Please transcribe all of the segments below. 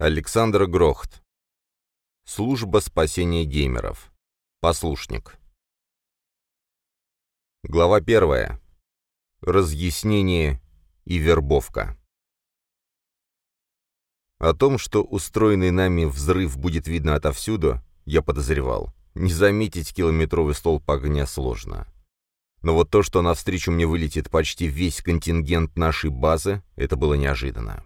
Александр Грохт. Служба спасения геймеров. Послушник. Глава первая. Разъяснение и вербовка. О том, что устроенный нами взрыв будет видно отовсюду, я подозревал. Не заметить километровый столб огня сложно. Но вот то, что навстречу мне вылетит почти весь контингент нашей базы, это было неожиданно.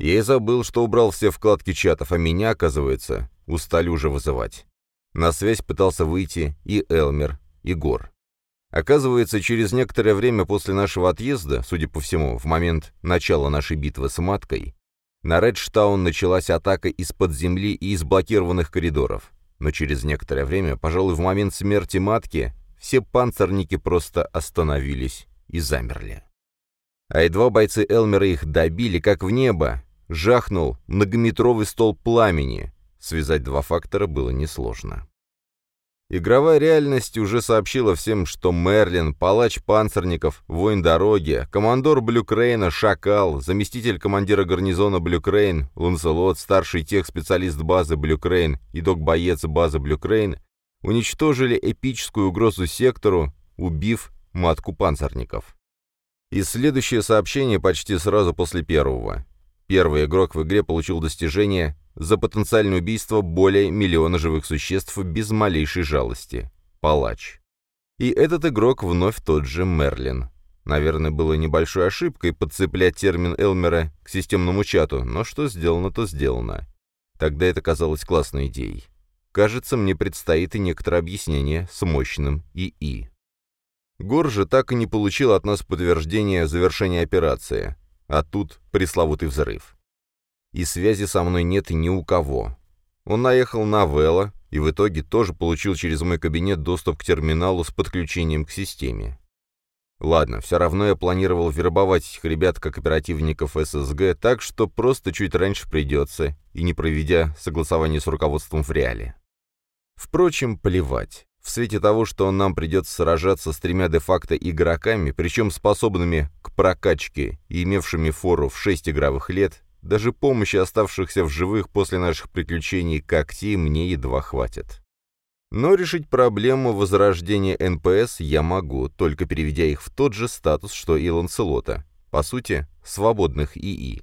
Я и забыл, что убрал все вкладки чатов, а меня, оказывается, устали уже вызывать. На связь пытался выйти и Элмер, и Гор. Оказывается, через некоторое время после нашего отъезда, судя по всему, в момент начала нашей битвы с Маткой, на Редштаун началась атака из-под земли и из блокированных коридоров. Но через некоторое время, пожалуй, в момент смерти Матки, все панцирники просто остановились и замерли. А едва бойцы Элмера их добили, как в небо, жахнул многометровый столб пламени. Связать два фактора было несложно. Игровая реальность уже сообщила всем, что Мерлин, палач панцирников, воин дороги, командор Блюкрейна, Шакал, заместитель командира гарнизона Блюкрейн, Ланселот, старший техспециалист базы Блюкрейн и док-боец базы Блюкрейн уничтожили эпическую угрозу сектору, убив матку панцирников. И следующее сообщение почти сразу после первого. Первый игрок в игре получил достижение за потенциальное убийство более миллиона живых существ без малейшей жалости. Палач. И этот игрок вновь тот же Мерлин. Наверное, было небольшой ошибкой подцеплять термин Элмера к системному чату, но что сделано, то сделано. Тогда это казалось классной идеей. Кажется, мне предстоит и некоторое объяснение с мощным ИИ. Гор же так и не получил от нас подтверждения завершения операции. А тут пресловутый взрыв. И связи со мной нет ни у кого. Он наехал на Вэлла и в итоге тоже получил через мой кабинет доступ к терминалу с подключением к системе. Ладно, все равно я планировал вербовать этих ребят как оперативников ССГ, так что просто чуть раньше придется, и не проведя согласование с руководством в реале. Впрочем, плевать. В свете того, что нам придется сражаться с тремя де-факто игроками, причем способными к прокачке и имевшими фору в шесть игровых лет, даже помощи оставшихся в живых после наших приключений когтей мне едва хватит. Но решить проблему возрождения НПС я могу, только переведя их в тот же статус, что и Ланселота, по сути, свободных ИИ.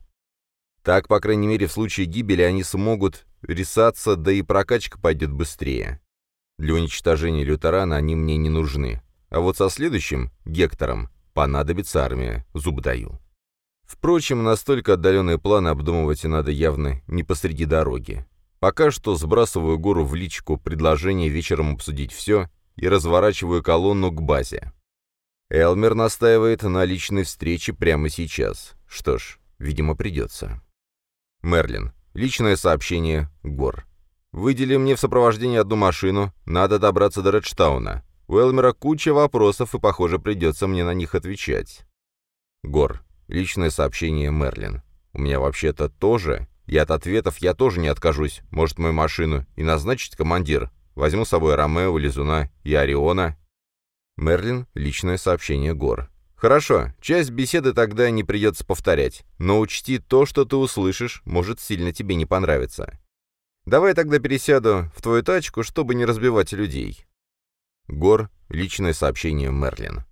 Так, по крайней мере, в случае гибели они смогут ресаться, да и прокачка пойдет быстрее. Для уничтожения лютерана они мне не нужны. А вот со следующим, Гектором, понадобится армия, зуб даю. Впрочем, настолько отдаленные планы обдумывать надо явно не посреди дороги. Пока что сбрасываю гору в личку предложение вечером обсудить все и разворачиваю колонну к базе. Элмер настаивает на личной встрече прямо сейчас. Что ж, видимо, придется. Мерлин. Личное сообщение. Гор. Выдели мне в сопровождении одну машину, надо добраться до Редштауна. У Элмера куча вопросов, и, похоже, придется мне на них отвечать. Гор. Личное сообщение Мерлин. У меня вообще-то тоже, и от ответов я тоже не откажусь. Может, мою машину и назначить командир. Возьму с собой Ромео, Лизуна и Ориона. Мерлин. Личное сообщение Гор. Хорошо, часть беседы тогда не придется повторять, но учти, то, что ты услышишь, может сильно тебе не понравиться. Давай тогда пересяду в твою тачку, чтобы не разбивать людей. Гор, личное сообщение Мерлин.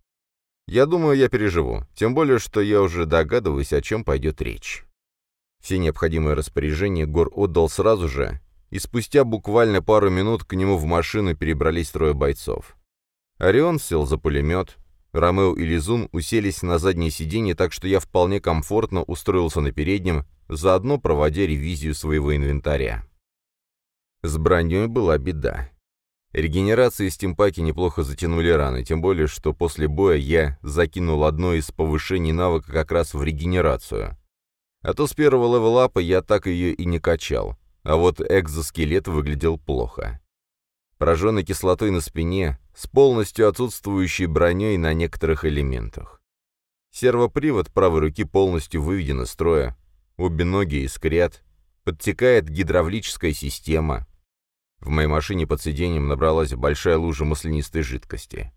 Я думаю, я переживу, тем более, что я уже догадываюсь, о чем пойдет речь. Все необходимые распоряжения Гор отдал сразу же, и спустя буквально пару минут к нему в машину перебрались трое бойцов. Орион сел за пулемет, Ромео и Лизун уселись на заднее сиденье, так что я вполне комфортно устроился на переднем, заодно проводя ревизию своего инвентаря. С броней была беда. Регенерации стимпаки неплохо затянули раны, тем более, что после боя я закинул одно из повышений навыка как раз в регенерацию. А то с первого левелапа я так ее и не качал, а вот экзоскелет выглядел плохо. Пораженный кислотой на спине, с полностью отсутствующей броней на некоторых элементах. Сервопривод правой руки полностью выведен из строя, обе ноги искрят, подтекает гидравлическая система, в моей машине под сиденьем набралась большая лужа маслянистой жидкости.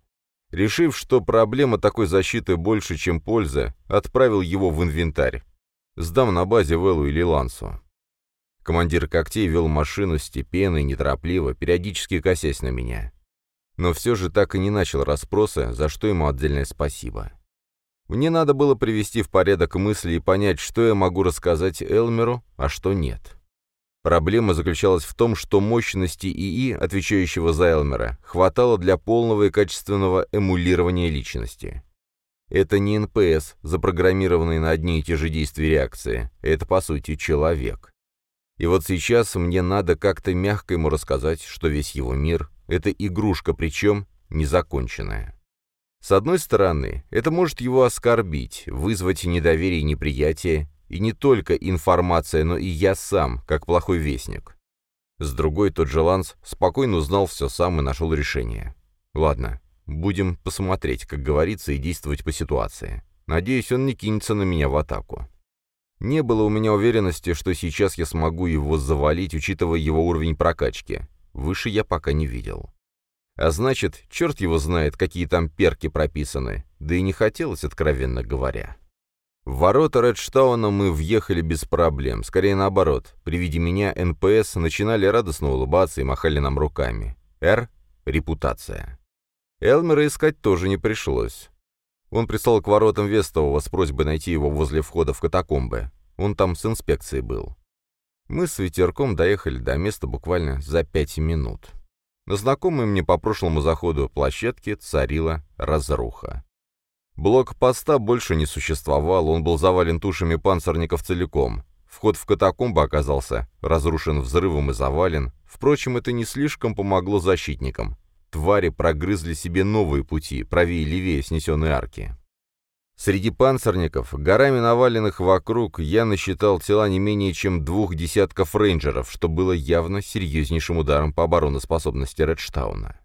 Решив, что проблема такой защиты больше, чем польза, отправил его в инвентарь. Сдам на базе Веллу или Лансу. Командир когтей вел машину степенно и неторопливо, периодически косясь на меня. Но все же так и не начал расспросы, за что ему отдельное спасибо. Мне надо было привести в порядок мысли и понять, что я могу рассказать Элмеру, а что нет. Проблема заключалась в том, что мощности ИИ, отвечающего за Элмера, хватало для полного и качественного эмулирования личности. Это не НПС, запрограммированный на одни и те же действия реакции. Это, по сути, человек. И вот сейчас мне надо как-то мягко ему рассказать, что весь его мир — это игрушка, причем незаконченная. С одной стороны, это может его оскорбить, вызвать недоверие и неприятие, и не только информация, но и я сам, как плохой вестник. С другой, тот же Ланс спокойно узнал все сам и нашел решение. Ладно, будем посмотреть, как говорится, и действовать по ситуации. Надеюсь, он не кинется на меня в атаку. Не было у меня уверенности, что сейчас я смогу его завалить, учитывая его уровень прокачки. Выше я пока не видел. А значит, черт его знает, какие там перки прописаны, да и не хотелось, откровенно говоря. В ворота Редштауна мы въехали без проблем, скорее наоборот. При виде меня НПС начинали радостно улыбаться и махали нам руками. Р — репутация. Элмера искать тоже не пришлось. Он прислал к воротам вестового с просьбой найти его возле входа в катакомбы. Он там с инспекцией был. Мы с ветерком доехали до места буквально за пять минут. На знакомой мне по прошлому заходу площадке царила разруха. Блок поста больше не существовал, он был завален тушами панцирников целиком. Вход в катакомбы оказался разрушен взрывом и завален. Впрочем, это не слишком помогло защитникам. Твари прогрызли себе новые пути, правее и левее снесенной арки. Среди панцирников, горами наваленных вокруг, я насчитал тела не менее чем двух десятков рейнджеров, что было явно серьезнейшим ударом по обороноспособности Редштауна.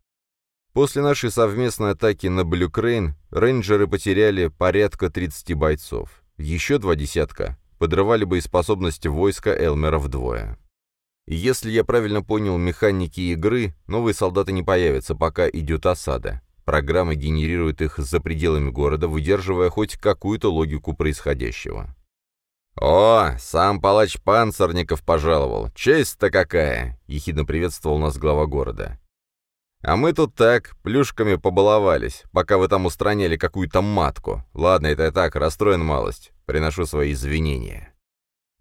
После нашей совместной атаки на Блюкрейн рейнджеры потеряли порядка 30 бойцов. Еще два десятка подрывали боеспособность войска Элмера вдвое. Если я правильно понял механики игры, новые солдаты не появятся, пока идет осада. Программа генерирует их за пределами города, выдерживая хоть какую-то логику происходящего. «О, сам палач панцирников пожаловал! Честь-то какая!» — ехидно приветствовал нас глава города. «А мы тут так, плюшками побаловались, пока вы там устраняли какую-то матку. Ладно, это я так, расстроен малость. Приношу свои извинения».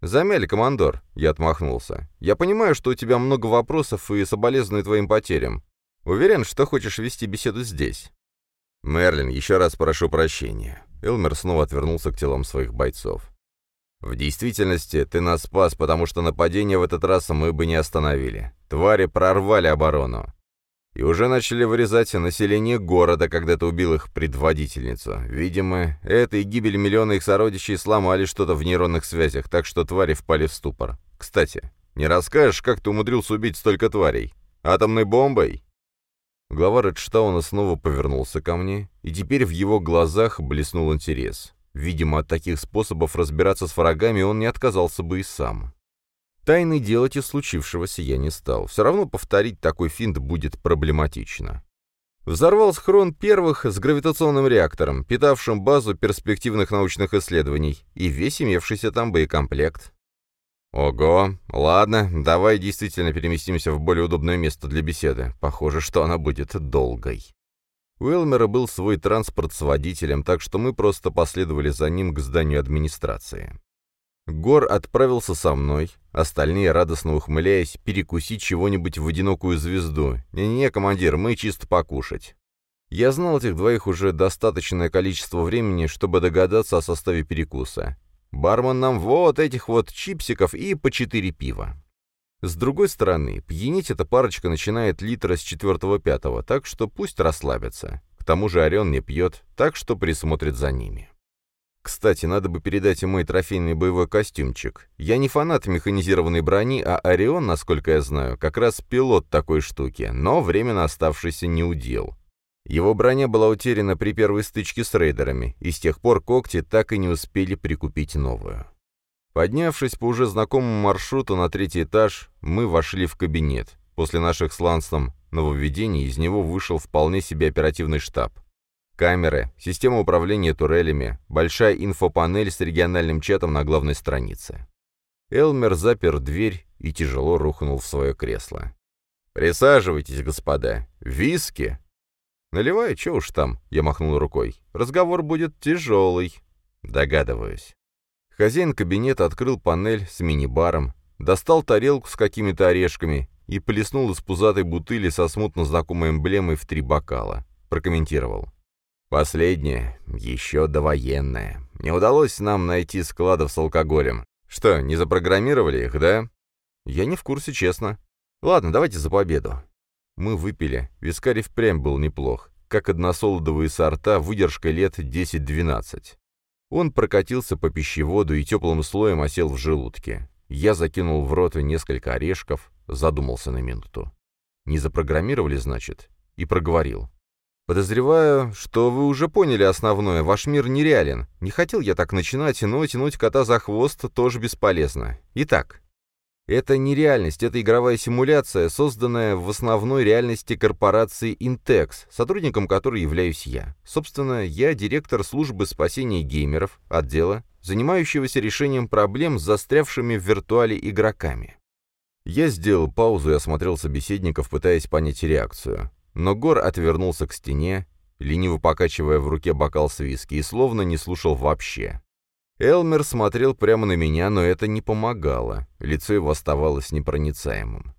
«Замяли, командор», — я отмахнулся. «Я понимаю, что у тебя много вопросов и соболезную твоим потерям. Уверен, что хочешь вести беседу здесь?» «Мерлин, еще раз прошу прощения». Элмер снова отвернулся к телам своих бойцов. «В действительности, ты нас спас, потому что нападение в этот раз мы бы не остановили. Твари прорвали оборону. И уже начали вырезать население города, когда ты убил их предводительницу. Видимо, это и гибель миллиона их сородичей сломали что-то в нейронных связях, так что твари впали в ступор. Кстати, не расскажешь, как ты умудрился убить столько тварей? Атомной бомбой?» Глава Редштауна снова повернулся ко мне, и теперь в его глазах блеснул интерес. Видимо, от таких способов разбираться с врагами он не отказался бы и сам. Тайны делать из случившегося я не стал. Все равно повторить такой финт будет проблематично. Взорвал схрон первых с гравитационным реактором, питавшим базу перспективных научных исследований, и весь имевшийся там боекомплект. «Ого! Ладно, давай действительно переместимся в более удобное место для беседы. Похоже, что она будет долгой». У Элмера был свой транспорт с водителем, так что мы просто последовали за ним к зданию администрации. Гор отправился со мной, остальные, радостно ухмыляясь, перекусить чего-нибудь в одинокую звезду. «Не-не, командир, мы чисто покушать». Я знал этих двоих уже достаточное количество времени, чтобы догадаться о составе перекуса. Бармен нам вот этих вот чипсиков и по четыре пива. С другой стороны, пьянить эта парочка начинает литра с четвертого-пятого, так что пусть расслабятся. К тому же Орион не пьет, так что присмотрит за ними. Кстати, надо бы передать ему мой трофейный боевой костюмчик. Я не фанат механизированной брони, а Орион, насколько я знаю, как раз пилот такой штуки, но временно оставшийся не удел. Его броня была утеряна при первой стычке с рейдерами, и с тех пор когти так и не успели прикупить новую. Поднявшись по уже знакомому маршруту на третий этаж, мы вошли в кабинет. После наших с нововведений из него вышел вполне себе оперативный штаб. Камеры, система управления турелями, большая инфопанель с региональным чатом на главной странице. Элмер запер дверь и тяжело рухнул в свое кресло. «Присаживайтесь, господа. Виски?» «Наливай, что уж там», — я махнул рукой. «Разговор будет тяжелый». «Догадываюсь». Хозяин кабинета открыл панель с мини-баром, достал тарелку с какими-то орешками и плеснул из пузатой бутыли со смутно знакомой эмблемой в три бокала. Прокомментировал. «Последнее, еще довоенное. Не удалось нам найти складов с алкоголем. Что, не запрограммировали их, да?» «Я не в курсе, честно. Ладно, давайте за победу». Мы выпили. Вискарь впрямь был неплох. Как односолодовые сорта, выдержка лет 10-12. Он прокатился по пищеводу и теплым слоем осел в желудке. Я закинул в рот несколько орешков, задумался на минуту. Не запрограммировали, значит? И проговорил. «Подозреваю, что вы уже поняли основное. Ваш мир нереален. Не хотел я так начинать, но тянуть кота за хвост тоже бесполезно. Итак, это не реальность, это игровая симуляция, созданная в основной реальности корпорации Intex, сотрудником которой являюсь я. Собственно, я директор службы спасения геймеров, отдела, занимающегося решением проблем с застрявшими в виртуале игроками. Я сделал паузу и осмотрел собеседников, пытаясь понять реакцию. Но Гор отвернулся к стене, лениво покачивая в руке бокал с виски, и словно не слушал вообще. Элмер смотрел прямо на меня, но это не помогало. Лицо его оставалось непроницаемым.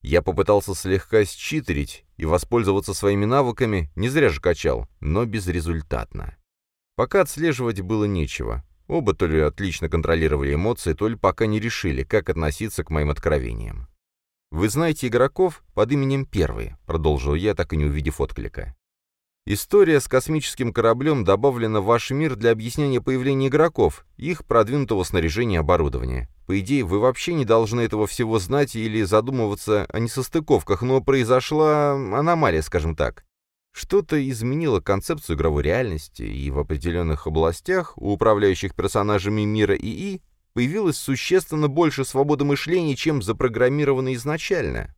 Я попытался слегка считерить и воспользоваться своими навыками, не зря же качал, но безрезультатно. Пока отслеживать было нечего. Оба то ли отлично контролировали эмоции, то ли пока не решили, как относиться к моим откровениям. «Вы знаете игроков под именем Первый», — продолжил я, так и не увидев отклика. История с космическим кораблем добавлена в ваш мир для объяснения появления игроков, их продвинутого снаряжения и оборудования. По идее, вы вообще не должны этого всего знать или задумываться о несостыковках, но произошла аномалия, скажем так. Что-то изменило концепцию игровой реальности, и в определенных областях у управляющих персонажами мира ИИ появилось существенно больше свободы мышления, чем запрограммировано изначально.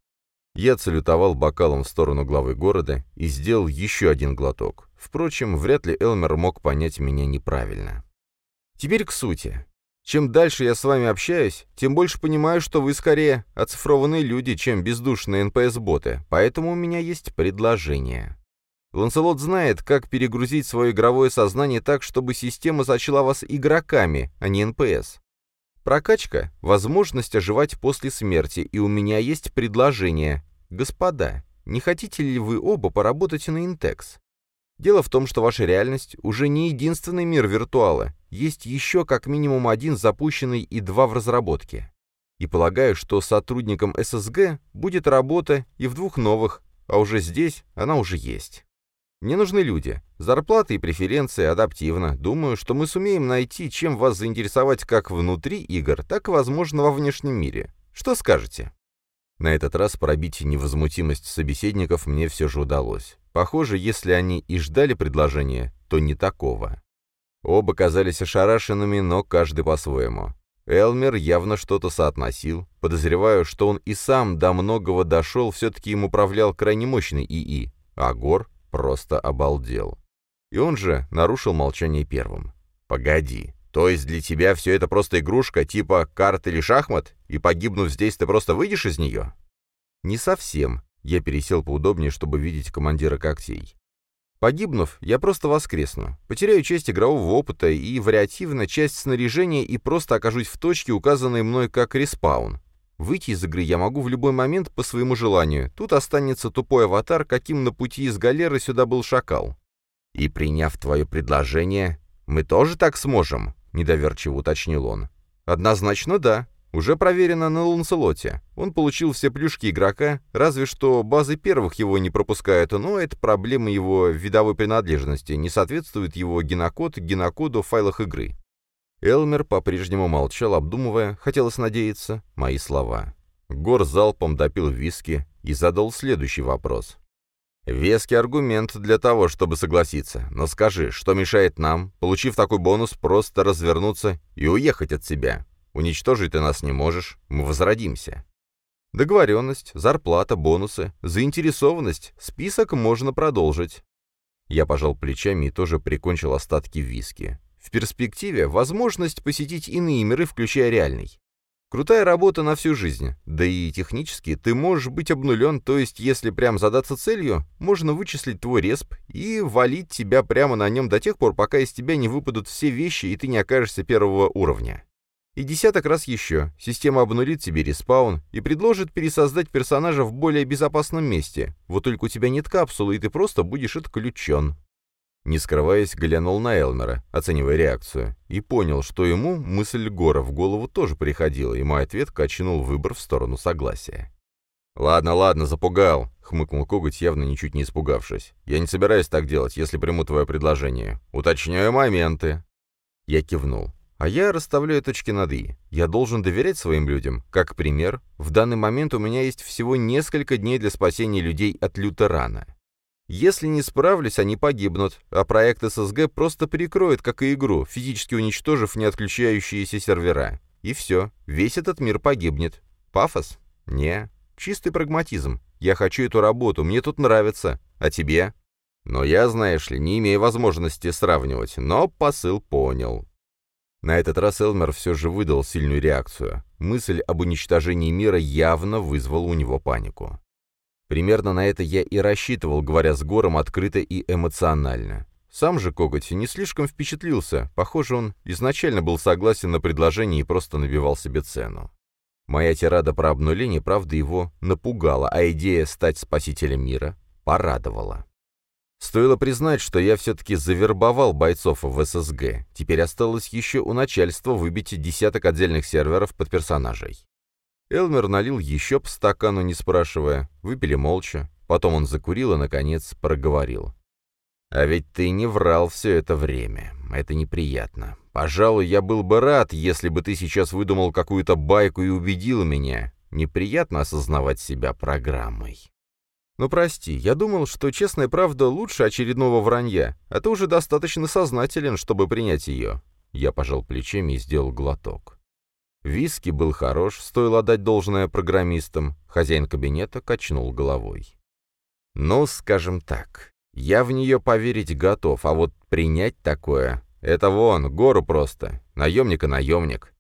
Я салютовал бокалом в сторону главы города и сделал еще один глоток. Впрочем, вряд ли Элмер мог понять меня неправильно. Теперь к сути. Чем дальше я с вами общаюсь, тем больше понимаю, что вы скорее оцифрованные люди, чем бездушные НПС-боты, поэтому у меня есть предложение. Ланселот знает, как перегрузить свое игровое сознание так, чтобы система сочла вас игроками, а не НПС. Прокачка — возможность оживать после смерти, и у меня есть предложение. Господа, не хотите ли вы оба поработать на Интекс? Дело в том, что ваша реальность уже не единственный мир виртуала, есть еще как минимум один запущенный и два в разработке. И полагаю, что сотрудникам ССГ будет работа и в двух новых, а уже здесь она уже есть. Мне нужны люди. Зарплаты и преференции адаптивно. Думаю, что мы сумеем найти, чем вас заинтересовать как внутри игр, так и, возможно, во внешнем мире. Что скажете?» На этот раз пробить невозмутимость собеседников мне все же удалось. Похоже, если они и ждали предложения, то не такого. Оба казались ошарашенными, но каждый по-своему. Элмер явно что-то соотносил. Подозреваю, что он и сам до многого дошел, все-таки им управлял крайне мощный ИИ. А Гор просто обалдел. И он же нарушил молчание первым. «Погоди, то есть для тебя все это просто игрушка, типа карт или шахмат, и погибнув здесь, ты просто выйдешь из нее?» «Не совсем». Я пересел поудобнее, чтобы видеть командира когтей. Погибнув, я просто воскресну, потеряю часть игрового опыта и вариативно часть снаряжения и просто окажусь в точке, указанной мной как респаун. Выйти из игры я могу в любой момент по своему желанию. Тут останется тупой аватар, каким на пути из галеры сюда был шакал. И приняв твое предложение, мы тоже так сможем? Недоверчиво уточнил он. Однозначно да. Уже проверено на Ланселоте. Он получил все плюшки игрока, разве что базы первых его не пропускают, но это проблема его видовой принадлежности, не соответствует его генокод генокоду в файлах игры. Элмер по-прежнему молчал, обдумывая, хотелось надеяться, мои слова. Гор залпом допил виски и задал следующий вопрос. «Веский аргумент для того, чтобы согласиться. Но скажи, что мешает нам, получив такой бонус, просто развернуться и уехать от себя? Уничтожить ты нас не можешь, мы возродимся». Договоренность, зарплата, бонусы, заинтересованность, список можно продолжить. Я пожал плечами и тоже прикончил остатки виски. В перспективе возможность посетить иные миры, включая реальный. Крутая работа на всю жизнь. Да и технически ты можешь быть обнулен, то есть если прям задаться целью, можно вычислить твой респ и валить тебя прямо на нем до тех пор, пока из тебя не выпадут все вещи и ты не окажешься первого уровня. И десяток раз еще. Система обнулит тебе респаун и предложит пересоздать персонажа в более безопасном месте. Вот только у тебя нет капсулы, и ты просто будешь отключен. Не скрываясь, глянул на Элмера, оценивая реакцию, и понял, что ему мысль Гора в голову тоже приходила, и мой ответ качнул выбор в сторону согласия. «Ладно, ладно, запугал», — хмыкнул Коготь, явно ничуть не испугавшись. «Я не собираюсь так делать, если приму твое предложение. Уточняю моменты». Я кивнул. А я расставляю точки над «и». Я должен доверять своим людям. Как пример, в данный момент у меня есть всего несколько дней для спасения людей от лютерана. Если не справлюсь, они погибнут, а проект ССГ просто перекроет, как и игру, физически уничтожив неотключающиеся сервера. И все, весь этот мир погибнет. Пафос? Не. Чистый прагматизм. Я хочу эту работу, мне тут нравится. А тебе? Но я, знаешь ли, не имею возможности сравнивать, но посыл понял. На этот раз Элмер все же выдал сильную реакцию. Мысль об уничтожении мира явно вызвала у него панику. Примерно на это я и рассчитывал, говоря с Гором открыто и эмоционально. Сам же Коготь не слишком впечатлился, похоже, он изначально был согласен на предложение и просто набивал себе цену. Моя тирада про обнуление, правда, его напугала, а идея стать спасителем мира порадовала. Стоило признать, что я все-таки завербовал бойцов в ССГ. Теперь осталось еще у начальства выбить десяток отдельных серверов под персонажей. Элмер налил еще по стакану, не спрашивая, выпили молча. Потом он закурил и, наконец, проговорил. «А ведь ты не врал все это время. Это неприятно. Пожалуй, я был бы рад, если бы ты сейчас выдумал какую-то байку и убедил меня. Неприятно осознавать себя программой». «Ну прости, я думал, что честная правда лучше очередного вранья, а ты уже достаточно сознателен, чтобы принять ее». Я пожал плечами и сделал глоток. Виски был хорош, стоило отдать должное программистам. Хозяин кабинета качнул головой. «Ну, скажем так, я в нее поверить готов, а вот принять такое — это вон, гору просто. Наемник и наемник.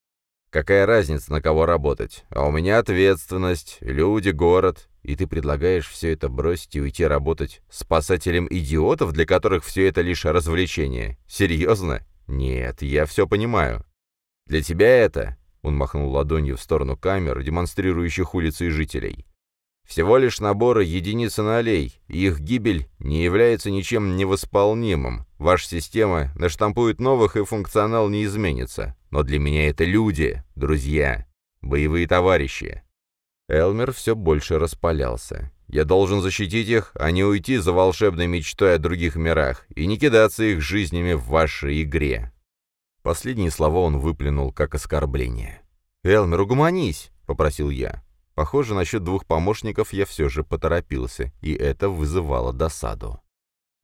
Какая разница, на кого работать? А у меня ответственность, люди, город. И ты предлагаешь все это бросить и уйти работать спасателем идиотов, для которых все это лишь развлечение? Серьезно? Нет, я все понимаю. Для тебя это он махнул ладонью в сторону камер, демонстрирующих улицы и жителей. «Всего лишь наборы единиц нолей, и их гибель не является ничем невосполнимым. Ваша система наштампует новых, и функционал не изменится. Но для меня это люди, друзья, боевые товарищи». Элмер все больше распалялся. «Я должен защитить их, а не уйти за волшебной мечтой о других мирах и не кидаться их жизнями в вашей игре. Последние слова он выплюнул как оскорбление. «Элмер, угомонись!» — попросил я. Похоже, насчет двух помощников я все же поторопился, и это вызывало досаду.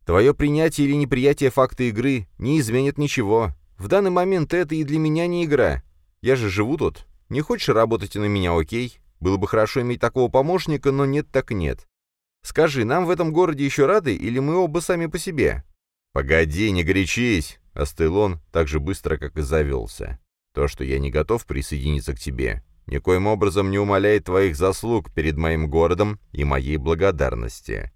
«Твое принятие или неприятие факта игры не изменит ничего. В данный момент это и для меня не игра. Я же живу тут. Не хочешь работать на меня, окей? Было бы хорошо иметь такого помощника, но нет так нет. Скажи, нам в этом городе еще рады, или мы оба сами по себе?» «Погоди, не горячись!» Остыл он так же быстро, как и завелся. То, что я не готов присоединиться к тебе, никоим образом не умаляет твоих заслуг перед моим городом и моей благодарности.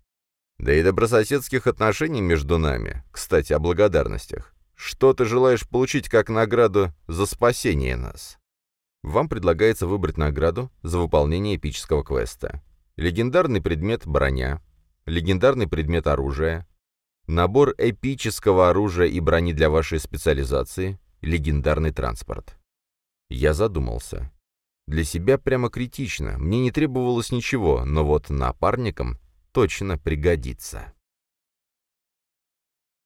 Да и добрососедских отношений между нами. Кстати, о благодарностях. Что ты желаешь получить как награду за спасение нас? Вам предлагается выбрать награду за выполнение эпического квеста. Легендарный предмет броня, легендарный предмет оружия, Набор эпического оружия и брони для вашей специализации. Легендарный транспорт. Я задумался. Для себя прямо критично. Мне не требовалось ничего, но вот напарникам точно пригодится.